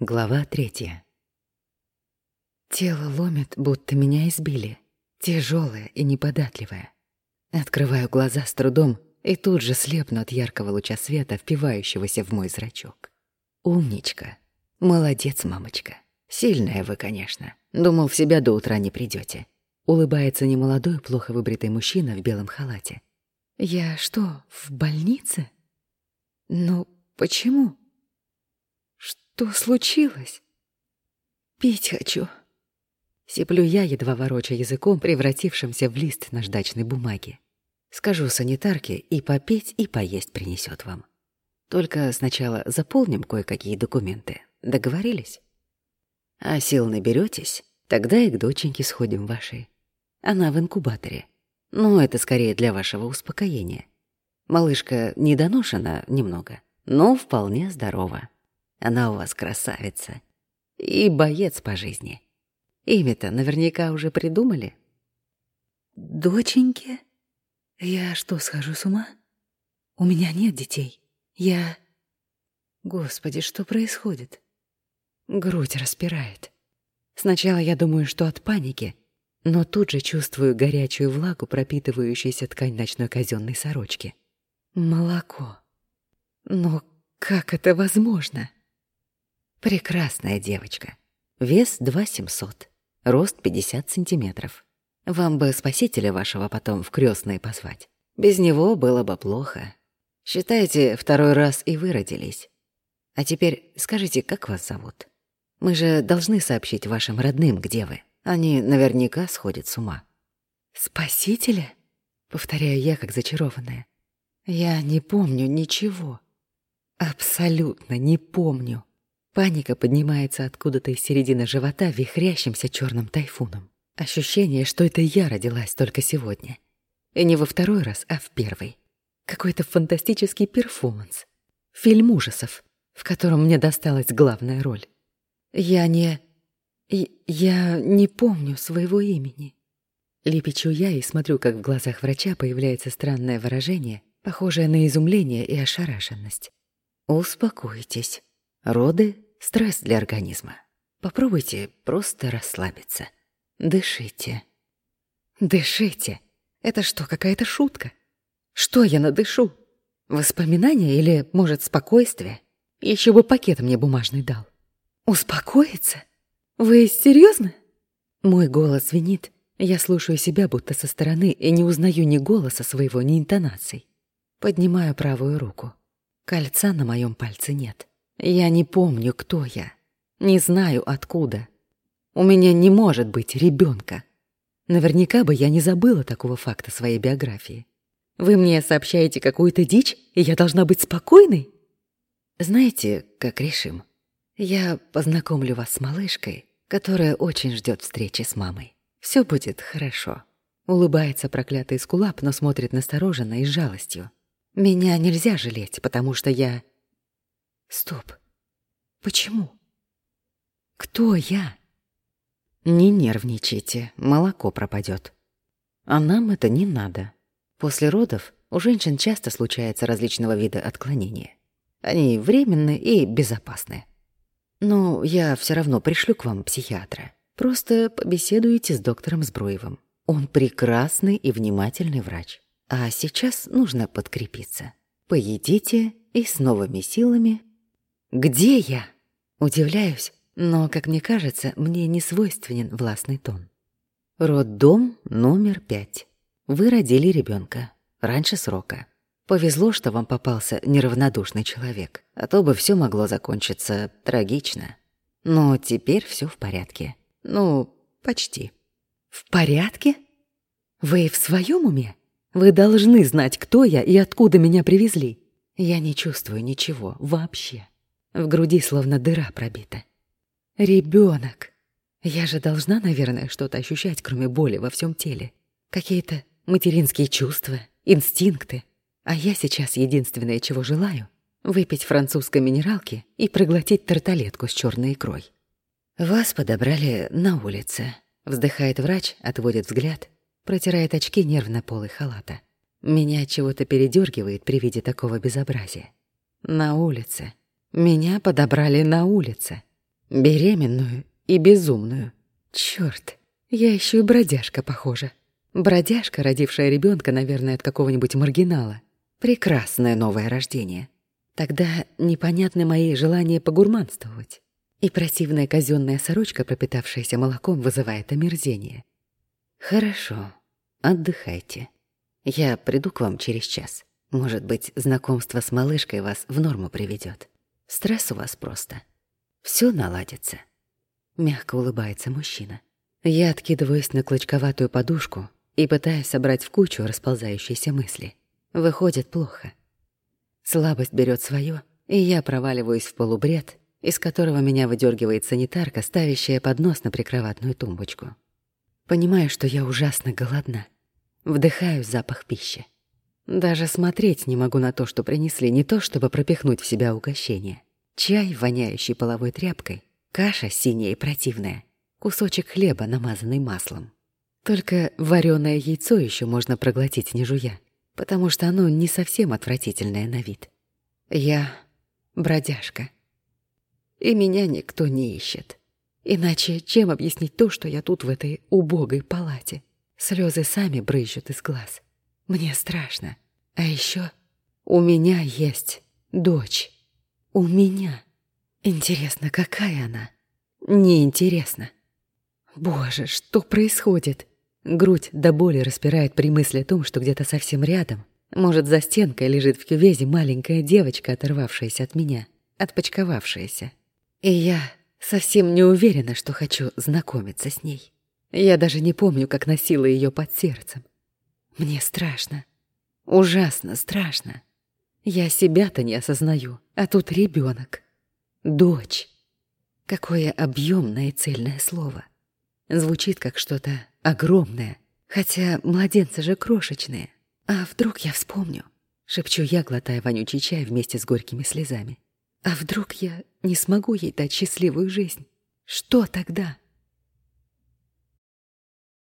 Глава третья. Тело ломит, будто меня избили. Тяжелое и неподатливое. Открываю глаза с трудом и тут же слепну от яркого луча света, впивающегося в мой зрачок. Умничка. Молодец, мамочка. Сильная вы, конечно. Думал, в себя до утра не придете. Улыбается немолодой, плохо выбритый мужчина в белом халате. Я что, в больнице? Ну, почему? Что случилось? Пить хочу. Сиплю я, едва вороча языком, превратившимся в лист наждачной бумаги. Скажу санитарке, и попить, и поесть принесет вам. Только сначала заполним кое-какие документы. Договорились? А сил наберетесь, тогда и к доченьке сходим вашей. Она в инкубаторе. Но это скорее для вашего успокоения. Малышка недоношена немного, но вполне здорова. Она у вас красавица. И боец по жизни. Имя-то наверняка уже придумали. Доченьки? Я что, схожу с ума? У меня нет детей. Я... Господи, что происходит? Грудь распирает. Сначала я думаю, что от паники, но тут же чувствую горячую влагу, пропитывающуюся ткань ночной казенной сорочки. Молоко. Но как это возможно? Прекрасная девочка. Вес 2700, рост 50 сантиметров. Вам бы спасителя вашего потом в крестные позвать. Без него было бы плохо. Считайте, второй раз и вы родились. А теперь скажите, как вас зовут? Мы же должны сообщить вашим родным, где вы. Они наверняка сходят с ума. «Спасителя?» — повторяю я, как зачарованная. «Я не помню ничего. Абсолютно не помню». Паника поднимается откуда-то из середины живота вихрящимся черным тайфуном. Ощущение, что это я родилась только сегодня. И не во второй раз, а в первый. Какой-то фантастический перформанс. Фильм ужасов, в котором мне досталась главная роль. Я не... Я не помню своего имени. Лепечу я и смотрю, как в глазах врача появляется странное выражение, похожее на изумление и ошарашенность. Успокойтесь. Роды — стресс для организма. Попробуйте просто расслабиться. Дышите. Дышите. Это что, какая-то шутка? Что я надышу? Воспоминания или, может, спокойствие? Еще бы пакет мне бумажный дал. Успокоиться? Вы серьезно? Мой голос звенит. Я слушаю себя будто со стороны и не узнаю ни голоса своего, ни интонаций. Поднимаю правую руку. Кольца на моем пальце нет. Я не помню, кто я. Не знаю, откуда. У меня не может быть ребенка. Наверняка бы я не забыла такого факта своей биографии. Вы мне сообщаете какую-то дичь, и я должна быть спокойной? Знаете, как решим? Я познакомлю вас с малышкой, которая очень ждет встречи с мамой. Все будет хорошо. Улыбается проклятый скулап, но смотрит настороженно и с жалостью. Меня нельзя жалеть, потому что я Стоп. Почему? Кто я? Не нервничайте, молоко пропадет. А нам это не надо. После родов у женщин часто случается различного вида отклонения. Они временные и безопасные. Но я все равно пришлю к вам психиатра. Просто побеседуйте с доктором Збруевым. Он прекрасный и внимательный врач. А сейчас нужно подкрепиться. Поедите и с новыми силами «Где я?» Удивляюсь, но, как мне кажется, мне не свойственен властный тон. Роддом номер пять. Вы родили ребенка раньше срока. Повезло, что вам попался неравнодушный человек, а то бы все могло закончиться трагично. Но теперь все в порядке. Ну, почти. В порядке? Вы в своем уме? Вы должны знать, кто я и откуда меня привезли. Я не чувствую ничего вообще. В груди словно дыра пробита. Ребенок. Я же должна, наверное, что-то ощущать, кроме боли во всем теле. Какие-то материнские чувства, инстинкты. А я сейчас единственное, чего желаю — выпить французской минералки и проглотить тарталетку с черной икрой. «Вас подобрали на улице», — вздыхает врач, отводит взгляд, протирает очки нервно полы халата. Меня чего-то передергивает при виде такого безобразия. На улице. Меня подобрали на улице. Беременную и безумную. Чёрт, я ещё и бродяжка, похожа. Бродяжка, родившая ребёнка, наверное, от какого-нибудь маргинала. Прекрасное новое рождение. Тогда непонятны мои желания погурманствовать. И противная казённая сорочка, пропитавшаяся молоком, вызывает омерзение. Хорошо, отдыхайте. Я приду к вам через час. Может быть, знакомство с малышкой вас в норму приведёт. Стресс у вас просто. Всё наладится. Мягко улыбается мужчина. Я откидываюсь на клочковатую подушку и пытаюсь собрать в кучу расползающиеся мысли. Выходит плохо. Слабость берет свое, и я проваливаюсь в полубред, из которого меня выдергивает санитарка, ставящая поднос на прикроватную тумбочку. Понимаю, что я ужасно голодна. Вдыхаю запах пищи. Даже смотреть не могу на то, что принесли, не то чтобы пропихнуть в себя угощение. Чай, воняющий половой тряпкой, каша синяя и противная, кусочек хлеба, намазанный маслом. Только вареное яйцо еще можно проглотить не жуя, потому что оно не совсем отвратительное на вид. Я бродяжка. И меня никто не ищет. Иначе чем объяснить то, что я тут в этой убогой палате? Слезы сами брызжут из глаз. Мне страшно. А еще у меня есть дочь. У меня. Интересно, какая она? Неинтересно. Боже, что происходит? Грудь до боли распирает при мысли о том, что где-то совсем рядом, может, за стенкой лежит в кювезе маленькая девочка, оторвавшаяся от меня, отпочковавшаяся. И я совсем не уверена, что хочу знакомиться с ней. Я даже не помню, как носила ее под сердцем. Мне страшно. Ужасно страшно. Я себя-то не осознаю, а тут ребенок, Дочь. Какое объемное и цельное слово. Звучит как что-то огромное, хотя младенцы же крошечные. А вдруг я вспомню? Шепчу я, глотая вонючий чай вместе с горькими слезами. А вдруг я не смогу ей дать счастливую жизнь? Что тогда?